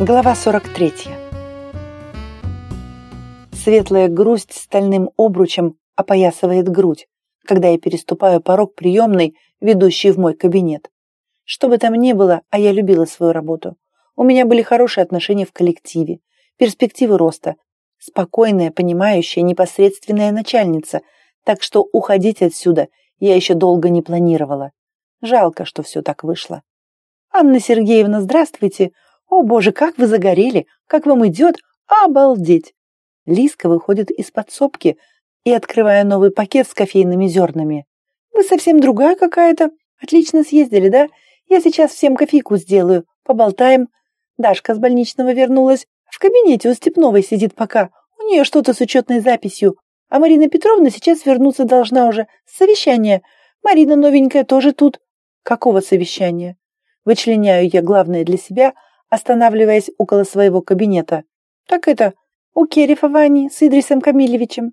Глава 43. Светлая грусть стальным обручем опоясывает грудь, когда я переступаю порог приемной, ведущей в мой кабинет. Что бы там ни было, а я любила свою работу. У меня были хорошие отношения в коллективе, перспективы роста, спокойная, понимающая, непосредственная начальница, так что уходить отсюда я еще долго не планировала. Жалко, что все так вышло. «Анна Сергеевна, здравствуйте!» «О, боже, как вы загорели! Как вам идет? Обалдеть!» Лиска выходит из подсобки и, открывая новый пакет с кофейными зернами. «Вы совсем другая какая-то. Отлично съездили, да? Я сейчас всем кофейку сделаю. Поболтаем. Дашка с больничного вернулась. В кабинете у Степновой сидит пока. У нее что-то с учетной записью. А Марина Петровна сейчас вернуться должна уже. С совещания. Марина новенькая тоже тут. Какого совещания? Вычленяю я главное для себя, останавливаясь около своего кабинета. «Так это, у Керифа Вани с Идрисом Камилевичем.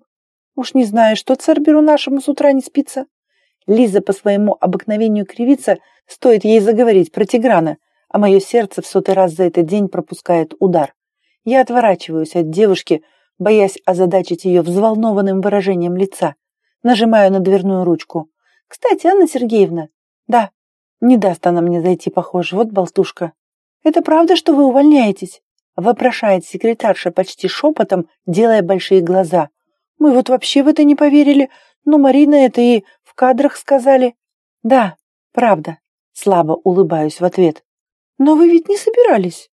Уж не знаю, что Церберу нашему с утра не спится». Лиза по своему обыкновению кривится, стоит ей заговорить про Тиграна, а мое сердце в сотый раз за этот день пропускает удар. Я отворачиваюсь от девушки, боясь озадачить ее взволнованным выражением лица. Нажимаю на дверную ручку. «Кстати, Анна Сергеевна...» «Да, не даст она мне зайти, похоже, вот болтушка». «Это правда, что вы увольняетесь?» вопрошает секретарша почти шепотом, делая большие глаза. «Мы вот вообще в это не поверили, но Марина это и в кадрах сказали». «Да, правда», слабо улыбаюсь в ответ. «Но вы ведь не собирались?»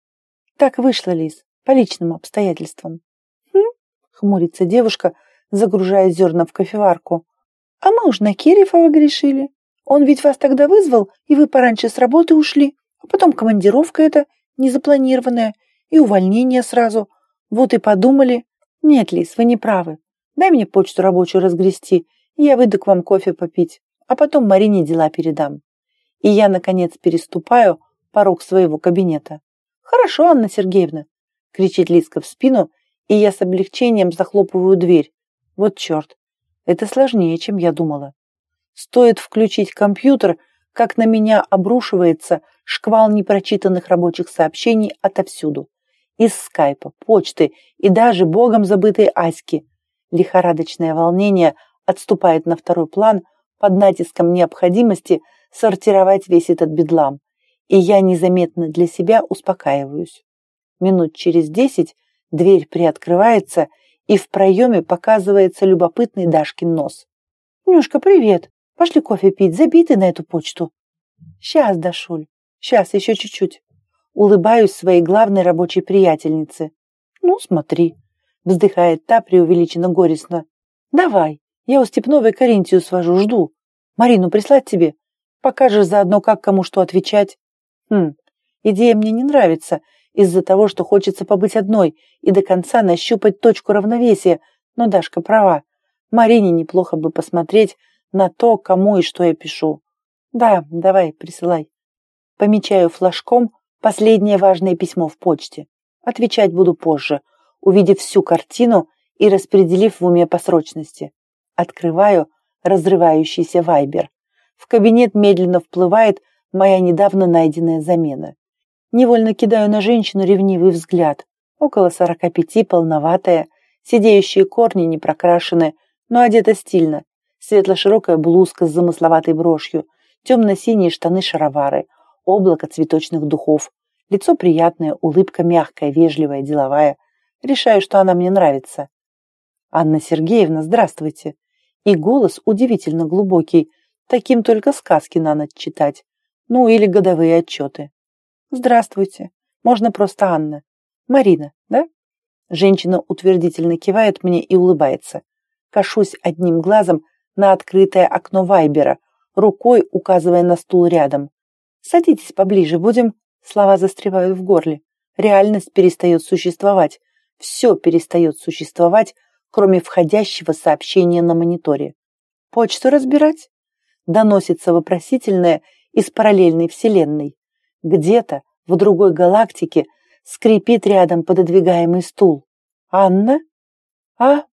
Так вышло, Лиз, по личным обстоятельствам. «Хм?» — хмурится девушка, загружая зерна в кофеварку. «А мы уж на Керефова грешили. Он ведь вас тогда вызвал, и вы пораньше с работы ушли. А потом командировка эта незапланированная и увольнение сразу. Вот и подумали. Нет, Лис, вы не правы. Дай мне почту рабочую разгрести, и я выйду к вам кофе попить, а потом Марине дела передам. И я, наконец, переступаю порог своего кабинета. «Хорошо, Анна Сергеевна!» — кричит Лиска в спину, и я с облегчением захлопываю дверь. Вот черт, это сложнее, чем я думала. Стоит включить компьютер, как на меня обрушивается шквал непрочитанных рабочих сообщений отовсюду. Из скайпа, почты и даже богом забытой Аськи. Лихорадочное волнение отступает на второй план под натиском необходимости сортировать весь этот бедлам. И я незаметно для себя успокаиваюсь. Минут через десять дверь приоткрывается, и в проеме показывается любопытный Дашкин нос. «Нюшка, привет! Пошли кофе пить, забитый на эту почту». «Сейчас, Дашуль, Сейчас, еще чуть-чуть. Улыбаюсь своей главной рабочей приятельнице. Ну, смотри. Вздыхает та преувеличенно горестно. Давай, я у Степновой Каринтию свожу, жду. Марину прислать тебе? Покажешь заодно, как кому что отвечать. Хм, идея мне не нравится из-за того, что хочется побыть одной и до конца нащупать точку равновесия, но Дашка права. Марине неплохо бы посмотреть на то, кому и что я пишу. Да, давай, присылай. Помечаю флажком последнее важное письмо в почте. Отвечать буду позже, увидев всю картину и распределив в уме по срочности. Открываю разрывающийся вайбер. В кабинет медленно вплывает моя недавно найденная замена. Невольно кидаю на женщину ревнивый взгляд. Около сорока пяти, полноватая, сидеющие корни не прокрашены, но одета стильно. Светло-широкая блузка с замысловатой брошью, темно-синие штаны-шаровары – облако цветочных духов. Лицо приятное, улыбка мягкая, вежливая, деловая. Решаю, что она мне нравится. Анна Сергеевна, здравствуйте. И голос удивительно глубокий. Таким только сказки на ночь читать. Ну, или годовые отчеты. Здравствуйте. Можно просто Анна. Марина, да? Женщина утвердительно кивает мне и улыбается. Кашусь одним глазом на открытое окно Вайбера, рукой указывая на стул рядом. Садитесь поближе, будем...» Слова застревают в горле. Реальность перестает существовать. Все перестает существовать, кроме входящего сообщения на мониторе. «Почту разбирать?» Доносится вопросительное из параллельной вселенной. Где-то, в другой галактике, скрипит рядом пододвигаемый стул. «Анна?» «А?»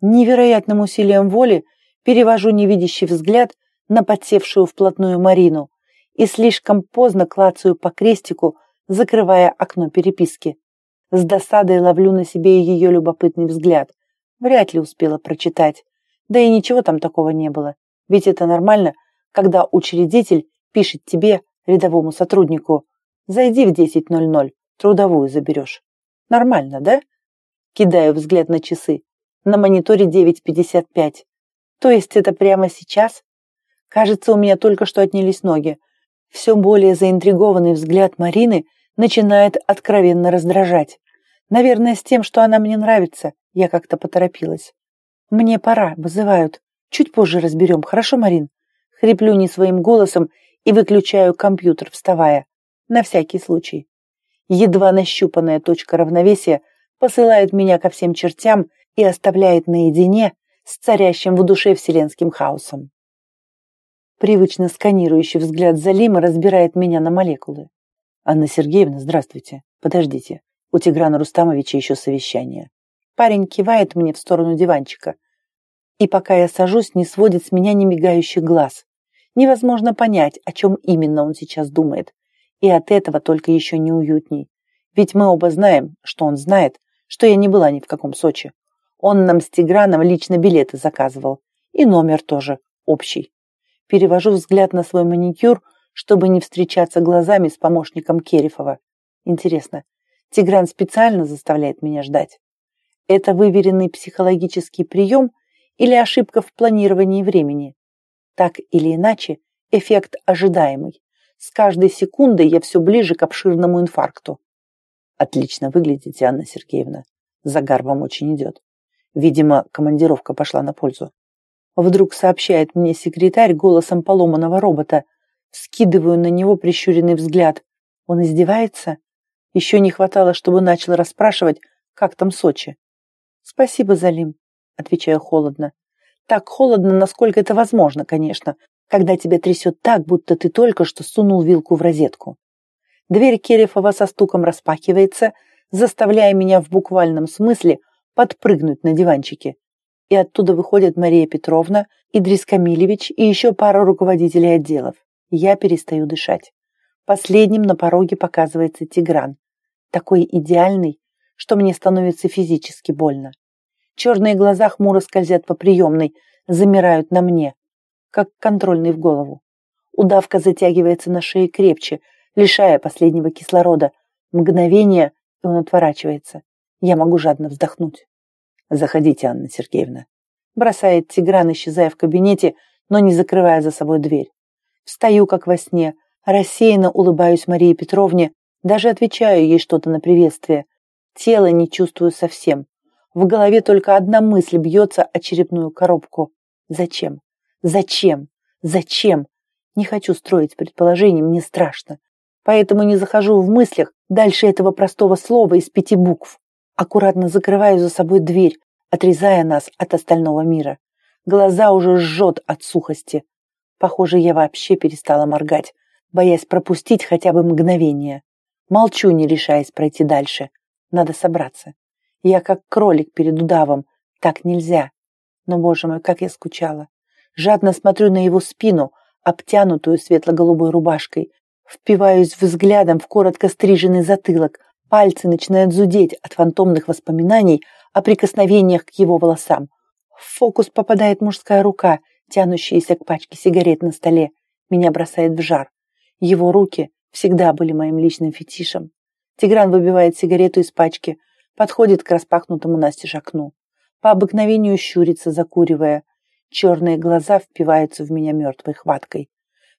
Невероятным усилием воли перевожу невидящий взгляд на подсевшую вплотную Марину и слишком поздно клацаю по крестику закрывая окно переписки. С досадой ловлю на себе ее любопытный взгляд. Вряд ли успела прочитать. Да и ничего там такого не было. Ведь это нормально, когда учредитель пишет тебе, рядовому сотруднику, «Зайди в 10.00, трудовую заберешь». Нормально, да? Кидаю взгляд на часы. На мониторе 9.55. То есть это прямо сейчас? Кажется, у меня только что отнялись ноги. Все более заинтригованный взгляд Марины начинает откровенно раздражать. Наверное, с тем, что она мне нравится, я как-то поторопилась. Мне пора, вызывают. Чуть позже разберем, хорошо, Марин? Хриплю не своим голосом и выключаю компьютер, вставая. На всякий случай. Едва нащупанная точка равновесия посылает меня ко всем чертям и оставляет наедине с царящим в душе вселенским хаосом. Привычно сканирующий взгляд Залима разбирает меня на молекулы. «Анна Сергеевна, здравствуйте. Подождите. У Тиграна Рустамовича еще совещание». Парень кивает мне в сторону диванчика. И пока я сажусь, не сводит с меня немигающих глаз. Невозможно понять, о чем именно он сейчас думает. И от этого только еще неуютней. Ведь мы оба знаем, что он знает, что я не была ни в каком Сочи. Он нам с Тиграном лично билеты заказывал. И номер тоже общий. Перевожу взгляд на свой маникюр, чтобы не встречаться глазами с помощником Керифова. Интересно, Тигран специально заставляет меня ждать? Это выверенный психологический прием или ошибка в планировании времени? Так или иначе, эффект ожидаемый. С каждой секундой я все ближе к обширному инфаркту. Отлично выглядите, Анна Сергеевна. Загар вам очень идет. Видимо, командировка пошла на пользу. Вдруг сообщает мне секретарь голосом поломанного робота. Скидываю на него прищуренный взгляд. Он издевается? Еще не хватало, чтобы начал расспрашивать, как там Сочи. Спасибо, Залим, отвечаю холодно. Так холодно, насколько это возможно, конечно, когда тебя трясет так, будто ты только что сунул вилку в розетку. Дверь Керефова со стуком распахивается, заставляя меня в буквальном смысле подпрыгнуть на диванчике и оттуда выходят Мария Петровна, Идрис Камилевич и еще пара руководителей отделов. Я перестаю дышать. Последним на пороге показывается Тигран. Такой идеальный, что мне становится физически больно. Черные глаза хмуро скользят по приемной, замирают на мне, как контрольный в голову. Удавка затягивается на шее крепче, лишая последнего кислорода. Мгновение, и он отворачивается. Я могу жадно вздохнуть. «Заходите, Анна Сергеевна». Бросает Тигран, исчезая в кабинете, но не закрывая за собой дверь. Встаю, как во сне, рассеянно улыбаюсь Марии Петровне, даже отвечаю ей что-то на приветствие. Тело не чувствую совсем. В голове только одна мысль бьется о черепную коробку. Зачем? Зачем? Зачем? Не хочу строить предположений, мне страшно. Поэтому не захожу в мыслях дальше этого простого слова из пяти букв. Аккуратно закрываю за собой дверь, отрезая нас от остального мира. Глаза уже жжет от сухости. Похоже, я вообще перестала моргать, боясь пропустить хотя бы мгновение. Молчу, не решаясь пройти дальше. Надо собраться. Я как кролик перед удавом. Так нельзя. Но, боже мой, как я скучала. Жадно смотрю на его спину, обтянутую светло-голубой рубашкой. Впиваюсь взглядом в коротко стриженный затылок, Пальцы начинают зудеть от фантомных воспоминаний о прикосновениях к его волосам. В фокус попадает мужская рука, тянущаяся к пачке сигарет на столе. Меня бросает в жар. Его руки всегда были моим личным фетишем. Тигран выбивает сигарету из пачки, подходит к распахнутому настежь окну. По обыкновению щурится, закуривая. Черные глаза впиваются в меня мертвой хваткой.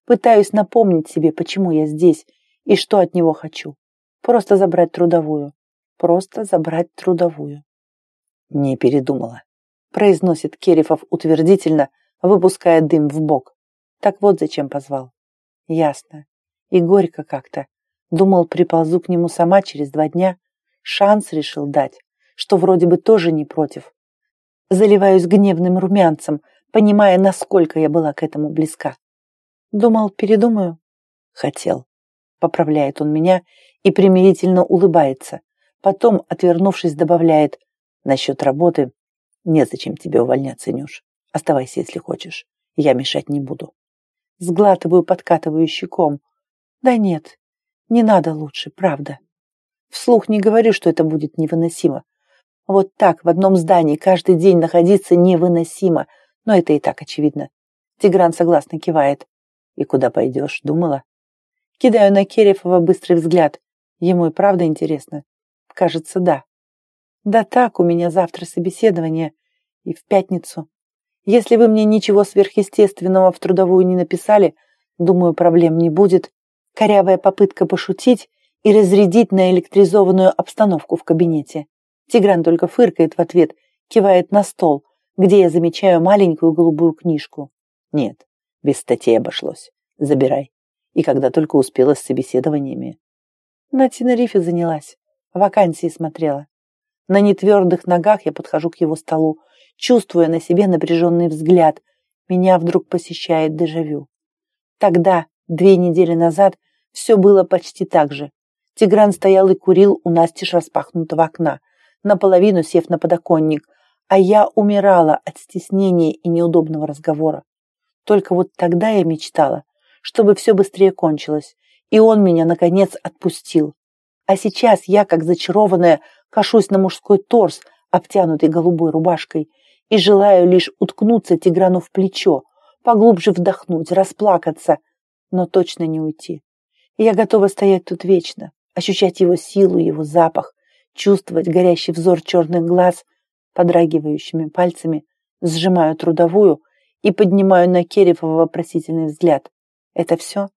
Пытаюсь напомнить себе, почему я здесь и что от него хочу. Просто забрать трудовую. Просто забрать трудовую. Не передумала. Произносит Керифов утвердительно, выпуская дым в бок. Так вот зачем позвал. Ясно. И горько как-то. Думал, приползу к нему сама через два дня. Шанс решил дать, что вроде бы тоже не против. Заливаюсь гневным румянцем, понимая, насколько я была к этому близка. Думал, передумаю? Хотел. Поправляет он меня и примирительно улыбается. Потом, отвернувшись, добавляет «Насчет работы незачем тебе увольняться, Нюш. Оставайся, если хочешь. Я мешать не буду». Сглатываю подкатываю щеком. «Да нет, Не надо лучше, правда. Вслух не говорю, что это будет невыносимо. Вот так в одном здании каждый день находиться невыносимо, но это и так очевидно. Тигран согласно кивает. И куда пойдешь, думала? Кидаю на Керефова быстрый взгляд. Ему и правда интересно. Кажется, да. Да так, у меня завтра собеседование. И в пятницу. Если вы мне ничего сверхъестественного в трудовую не написали, думаю, проблем не будет. Корявая попытка пошутить и разрядить на электризованную обстановку в кабинете. Тигран только фыркает в ответ, кивает на стол, где я замечаю маленькую голубую книжку. Нет, без статей обошлось. Забирай. И когда только успела с собеседованиями. На Тенерифе занялась. Вакансии смотрела. На нетвердых ногах я подхожу к его столу, чувствуя на себе напряженный взгляд. Меня вдруг посещает дежавю. Тогда, две недели назад, все было почти так же. Тигран стоял и курил у настежь распахнутого окна, наполовину сев на подоконник, а я умирала от стеснения и неудобного разговора. Только вот тогда я мечтала, чтобы все быстрее кончилось, и он меня, наконец, отпустил. А сейчас я, как зачарованная, кашусь на мужской торс, обтянутый голубой рубашкой, и желаю лишь уткнуться Тиграну в плечо, поглубже вдохнуть, расплакаться, но точно не уйти. Я готова стоять тут вечно, ощущать его силу, его запах, чувствовать горящий взор черных глаз, подрагивающими пальцами, сжимаю трудовую и поднимаю на Керефова вопросительный взгляд. Это все?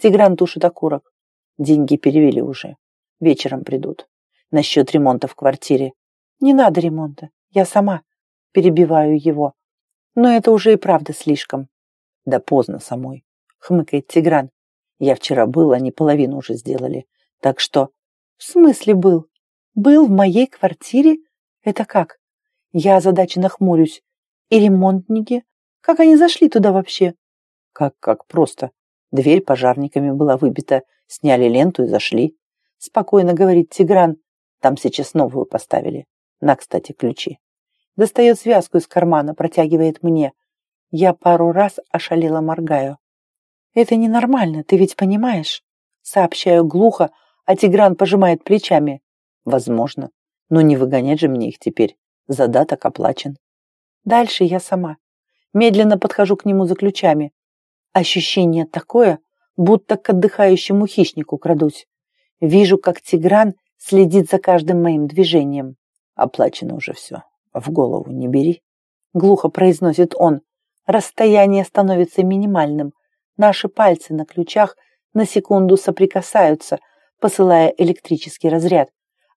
Тигран тушит окурок. Деньги перевели уже. Вечером придут. Насчет ремонта в квартире. Не надо ремонта. Я сама. Перебиваю его. Но это уже и правда слишком. Да поздно самой. Хмыкает Тигран. Я вчера был, они половину уже сделали. Так что... В смысле был? Был в моей квартире? Это как? Я озадаченно хмурюсь. И ремонтники? Как они зашли туда вообще? Как, как просто. Дверь пожарниками была выбита. Сняли ленту и зашли. Спокойно говорит Тигран. Там сейчас новую поставили. На, кстати, ключи. Достает связку из кармана, протягивает мне. Я пару раз ошалела моргаю. Это ненормально, ты ведь понимаешь? Сообщаю глухо, а Тигран пожимает плечами. Возможно. Но не выгонять же мне их теперь. Задаток оплачен. Дальше я сама. Медленно подхожу к нему за ключами. Ощущение такое, будто к отдыхающему хищнику крадусь. Вижу, как Тигран следит за каждым моим движением. Оплачено уже все. В голову не бери. Глухо произносит он. Расстояние становится минимальным. Наши пальцы на ключах на секунду соприкасаются, посылая электрический разряд,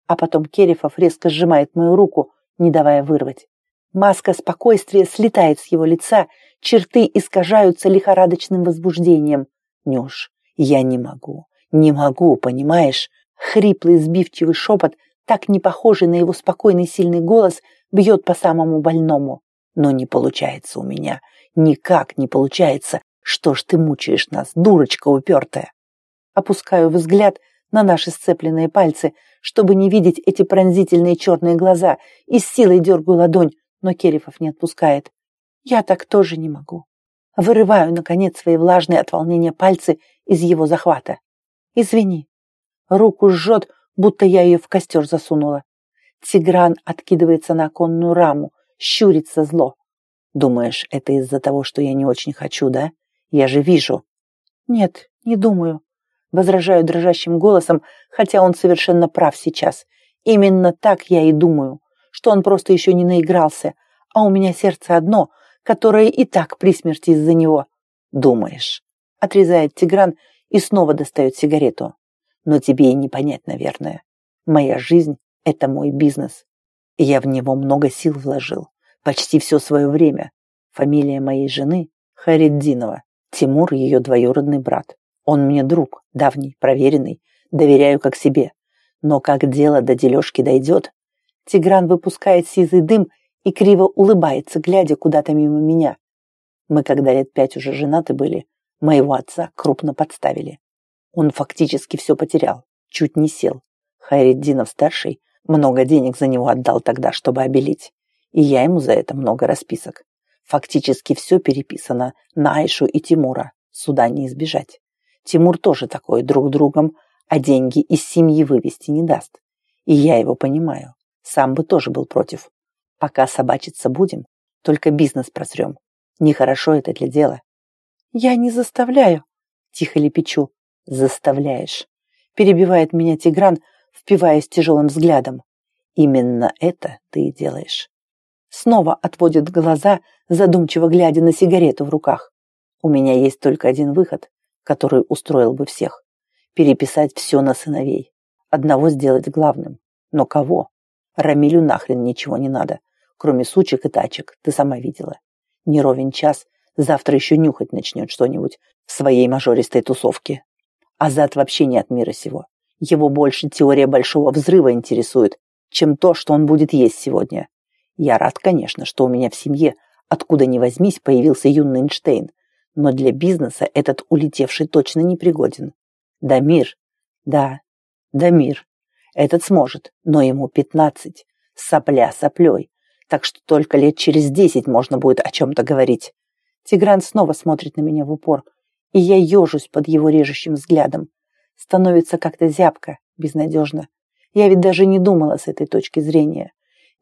а потом Керифов резко сжимает мою руку, не давая вырвать. Маска спокойствия слетает с его лица, черты искажаются лихорадочным возбуждением. Нюш, я не могу, не могу, понимаешь? Хриплый, сбивчивый шепот, так не похожий на его спокойный сильный голос, бьет по самому больному. Но не получается у меня, никак не получается. Что ж ты мучаешь нас, дурочка упертая? Опускаю взгляд на наши сцепленные пальцы, чтобы не видеть эти пронзительные черные глаза, и с силой дергаю ладонь, но Керифов не отпускает. Я так тоже не могу. Вырываю, наконец, свои влажные от волнения пальцы из его захвата. Извини. Руку жжет, будто я ее в костер засунула. Тигран откидывается на оконную раму, щурится зло. Думаешь, это из-за того, что я не очень хочу, да? Я же вижу. Нет, не думаю возражаю дрожащим голосом, хотя он совершенно прав сейчас. Именно так я и думаю, что он просто еще не наигрался, а у меня сердце одно, которое и так при смерти из-за него. Думаешь, отрезает Тигран и снова достает сигарету. Но тебе и не понять, наверное. Моя жизнь – это мой бизнес. И я в него много сил вложил. Почти все свое время. Фамилия моей жены – Хариддинова. Тимур – ее двоюродный брат. Он мне друг, давний, проверенный, доверяю как себе. Но как дело до дележки дойдет, Тигран выпускает сизый дым и криво улыбается, глядя куда-то мимо меня. Мы, когда лет пять уже женаты были, моего отца крупно подставили. Он фактически все потерял, чуть не сел. Хайреддинов-старший много денег за него отдал тогда, чтобы обелить. И я ему за это много расписок. Фактически все переписано на Айшу и Тимура. Суда не избежать. Тимур тоже такой друг другом, а деньги из семьи вывести не даст. И я его понимаю. Сам бы тоже был против. Пока собачиться будем, только бизнес просрем. Нехорошо это для дела. Я не заставляю, тихо лепечу. Заставляешь. Перебивает меня Тигран, впиваясь тяжелым взглядом. Именно это ты и делаешь. Снова отводит глаза, задумчиво глядя на сигарету в руках. У меня есть только один выход, который устроил бы всех. Переписать все на сыновей. Одного сделать главным. Но кого? Рамилю нахрен ничего не надо, кроме сучек и тачек, ты сама видела. Не ровен час, завтра еще нюхать начнет что-нибудь в своей мажористой тусовке. Азат вообще не от мира сего. Его больше теория большого взрыва интересует, чем то, что он будет есть сегодня. Я рад, конечно, что у меня в семье, откуда ни возьмись, появился юный Эйнштейн, но для бизнеса этот улетевший точно не пригоден. Дамир. Да, Дамир. Этот сможет, но ему пятнадцать. Сопля соплей. Так что только лет через десять можно будет о чем-то говорить. Тигран снова смотрит на меня в упор, и я ежусь под его режущим взглядом. Становится как-то зябко, безнадежно. Я ведь даже не думала с этой точки зрения.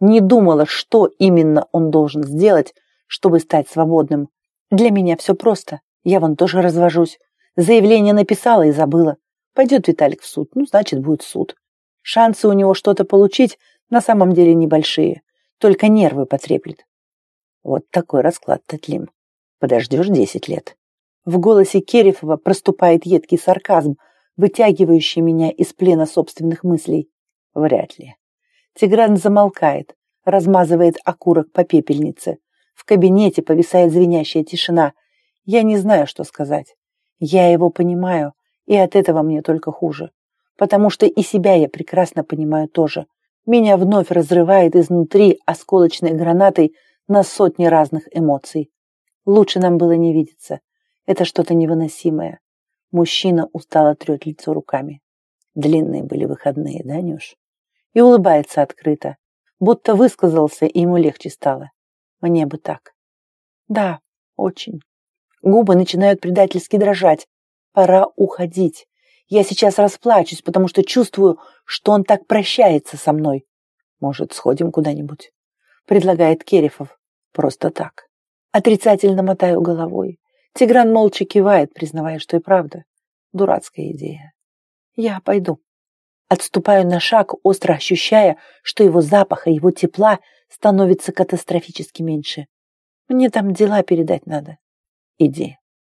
Не думала, что именно он должен сделать, чтобы стать свободным. Для меня все просто. Я вон тоже развожусь. Заявление написала и забыла. Пойдет Виталик в суд, ну, значит, будет суд. Шансы у него что-то получить на самом деле небольшие, только нервы потреплет. Вот такой расклад, Татлим. Подождешь десять лет. В голосе Керифова проступает едкий сарказм, вытягивающий меня из плена собственных мыслей. Вряд ли. Тигран замолкает, размазывает окурок по пепельнице. В кабинете повисает звенящая тишина. Я не знаю, что сказать. Я его понимаю, и от этого мне только хуже потому что и себя я прекрасно понимаю тоже. Меня вновь разрывает изнутри осколочной гранатой на сотни разных эмоций. Лучше нам было не видеться. Это что-то невыносимое. Мужчина устало трет лицо руками. Длинные были выходные, да, Нюш? И улыбается открыто, будто высказался, и ему легче стало. Мне бы так. Да, очень. Губы начинают предательски дрожать. Пора уходить. Я сейчас расплачусь, потому что чувствую, что он так прощается со мной. Может, сходим куда-нибудь? Предлагает Керифов. Просто так. Отрицательно мотаю головой. Тигран молча кивает, признавая, что и правда. Дурацкая идея. Я пойду. Отступаю на шаг, остро ощущая, что его запаха, его тепла становится катастрофически меньше. Мне там дела передать надо. Иди.